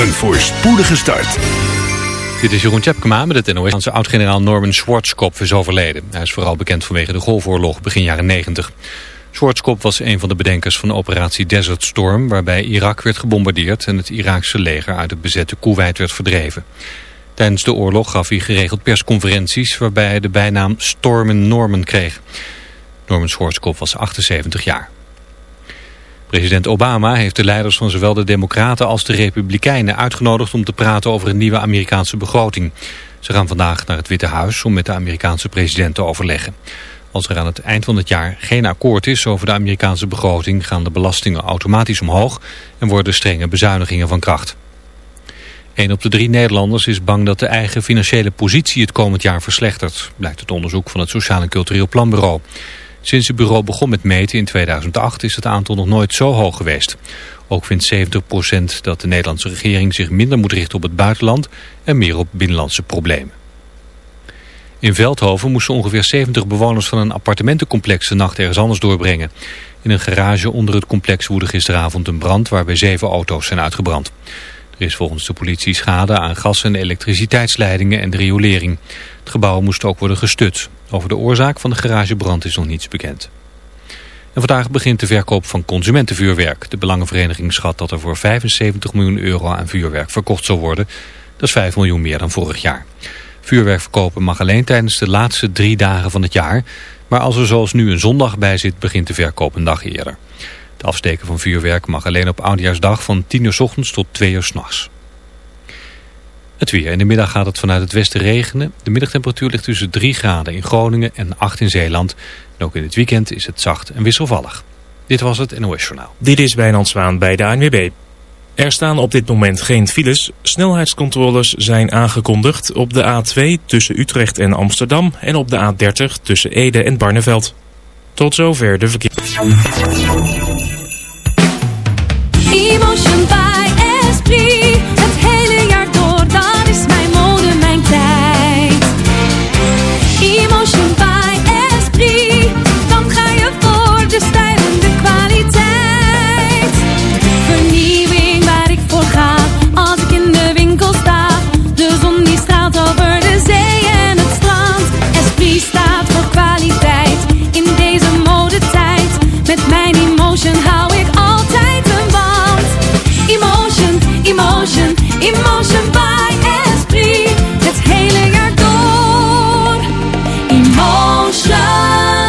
Een voorspoedige start. Dit is Jeroen Tjepkema met het NOS. oud-generaal Norman Schwarzkopf is overleden. Hij is vooral bekend vanwege de Golfoorlog begin jaren 90. Schwarzkopf was een van de bedenkers van operatie Desert Storm... waarbij Irak werd gebombardeerd en het Iraakse leger uit het bezette Kuwait werd verdreven. Tijdens de oorlog gaf hij geregeld persconferenties... waarbij hij de bijnaam Stormen Norman kreeg. Norman Schwarzkopf was 78 jaar. President Obama heeft de leiders van zowel de Democraten als de Republikeinen uitgenodigd om te praten over een nieuwe Amerikaanse begroting. Ze gaan vandaag naar het Witte Huis om met de Amerikaanse president te overleggen. Als er aan het eind van het jaar geen akkoord is over de Amerikaanse begroting gaan de belastingen automatisch omhoog en worden strenge bezuinigingen van kracht. Een op de drie Nederlanders is bang dat de eigen financiële positie het komend jaar verslechtert, blijkt het onderzoek van het Sociaal en Cultureel Planbureau. Sinds het bureau begon met meten in 2008 is het aantal nog nooit zo hoog geweest. Ook vindt 70% dat de Nederlandse regering zich minder moet richten op het buitenland en meer op binnenlandse problemen. In Veldhoven moesten ongeveer 70 bewoners van een appartementencomplex de nacht ergens anders doorbrengen. In een garage onder het complex woedde gisteravond een brand waarbij zeven auto's zijn uitgebrand. Er is volgens de politie schade aan gas- en elektriciteitsleidingen en de riolering. Het gebouw moest ook worden gestut. Over de oorzaak van de garagebrand is nog niets bekend. En vandaag begint de verkoop van consumentenvuurwerk. De Belangenvereniging schat dat er voor 75 miljoen euro aan vuurwerk verkocht zal worden. Dat is 5 miljoen meer dan vorig jaar. Vuurwerk verkopen mag alleen tijdens de laatste drie dagen van het jaar. Maar als er zoals nu een zondag bij zit, begint de verkoop een dag eerder. Het afsteken van vuurwerk mag alleen op Oudejaarsdag van 10 uur s ochtends tot 2 uur s'nachts. Het weer. In de middag gaat het vanuit het westen regenen. De middagtemperatuur ligt tussen 3 graden in Groningen en 8 in Zeeland. En ook in het weekend is het zacht en wisselvallig. Dit was het NOS Journaal. Dit is Wijnand Zwaan bij de ANWB. Er staan op dit moment geen files. Snelheidscontroles zijn aangekondigd op de A2 tussen Utrecht en Amsterdam... en op de A30 tussen Ede en Barneveld. Tot zover de verkeer.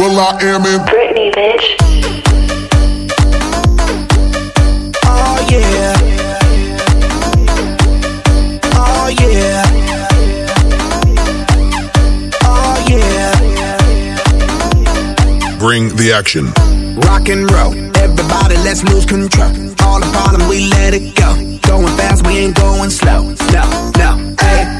will.i.am in Britney, bitch. Oh yeah. Oh yeah. Oh yeah. Bring the action. Rock and roll. Everybody, let's lose control. All the problems, we let it go. Going fast, we ain't going slow. No, no. Hey, yo.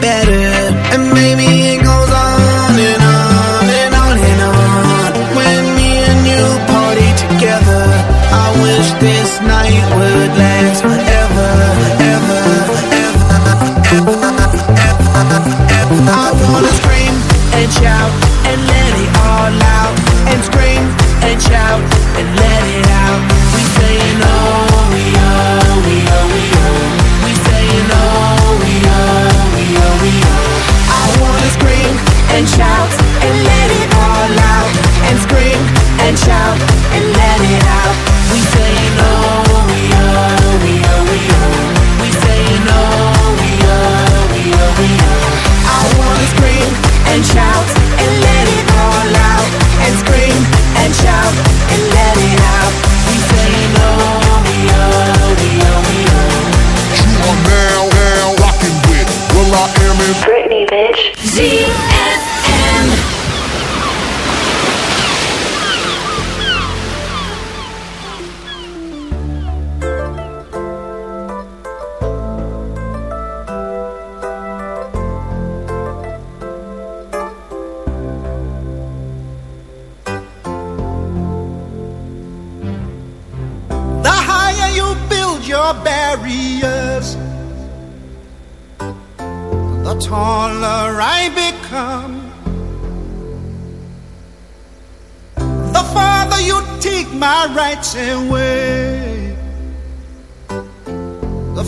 better. And maybe it goes on and on and on and on. When me and you party together, I wish this night would last forever, ever, ever, ever, ever, ever. I wanna scream and shout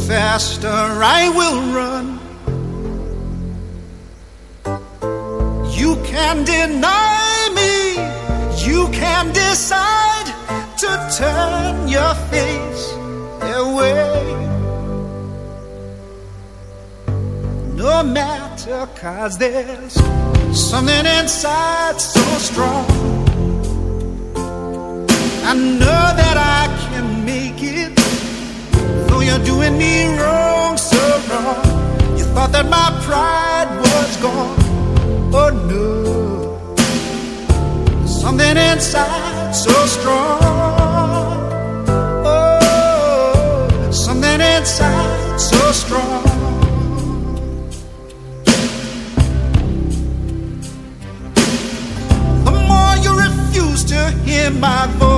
faster I will run. You can deny me, you can decide to turn your face away. No matter, cause there's something inside so strong. I know that I can make it, you're doing me wrong, so wrong. You thought that my pride was gone. Oh no something inside so strong. Oh, something inside so strong. The more you refuse to hear my voice,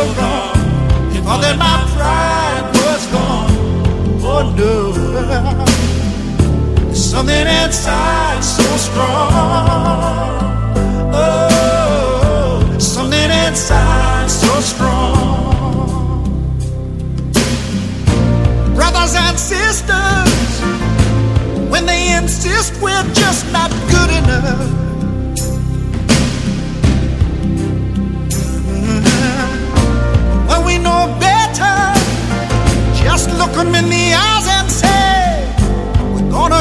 so wrong. That my pride was gone. Oh no. There's something inside so strong. Oh, something inside so strong. Brothers and sisters, when they insist we're just not good enough.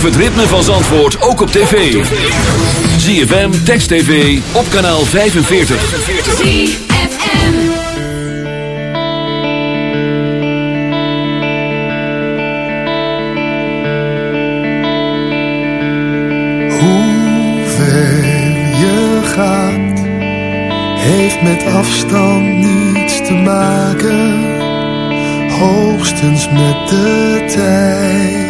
Beleef het ritme van Zandvoort ook op tv. ZFM, Text TV, op kanaal 45. ZFM Hoe ver je gaat, heeft met afstand niets te maken. Hoogstens met de tijd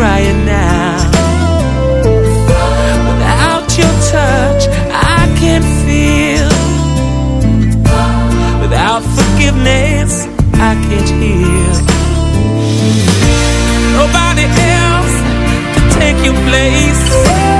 crying now. Without your touch I can't feel. Without forgiveness I can't heal. Nobody else can take your place.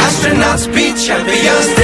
astronauts, be champions.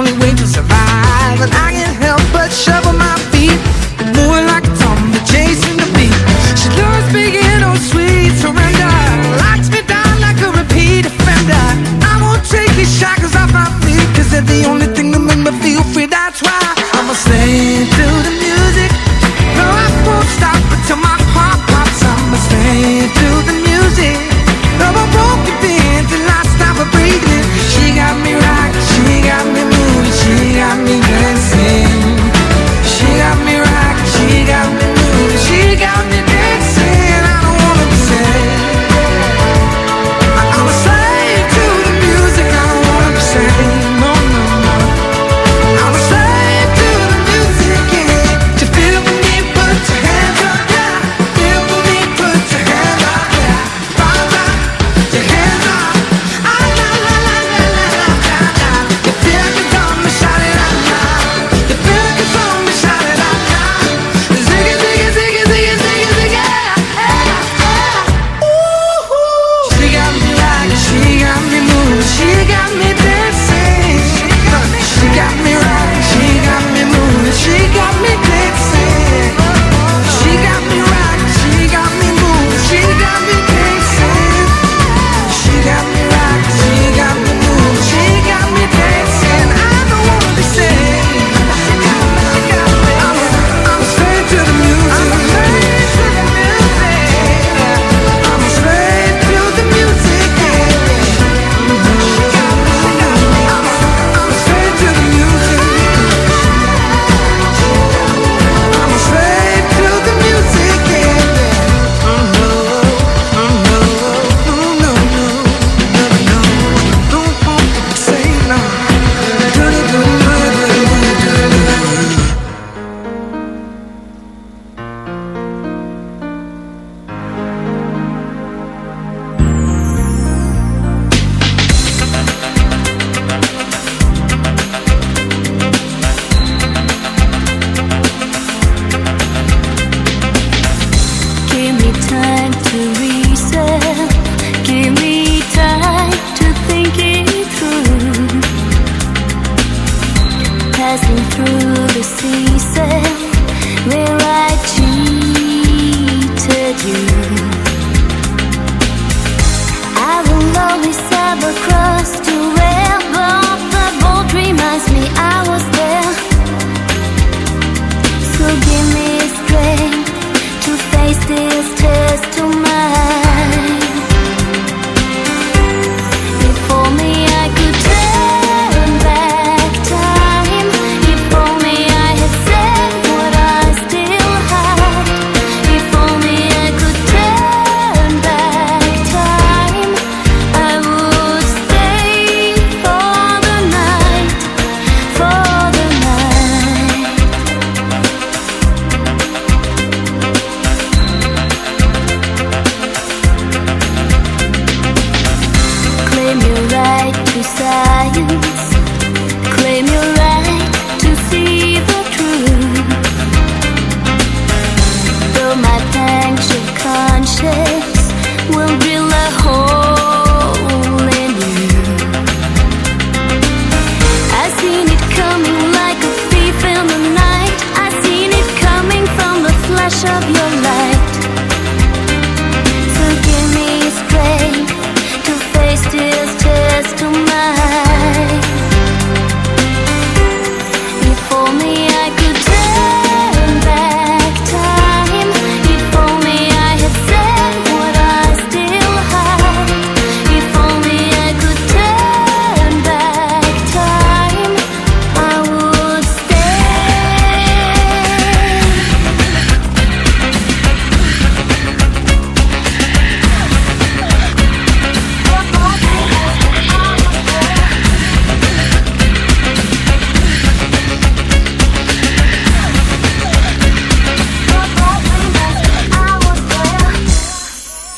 me out.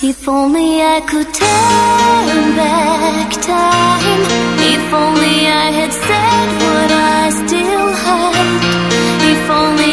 If only I could turn back time. If only I had said what I still had. If only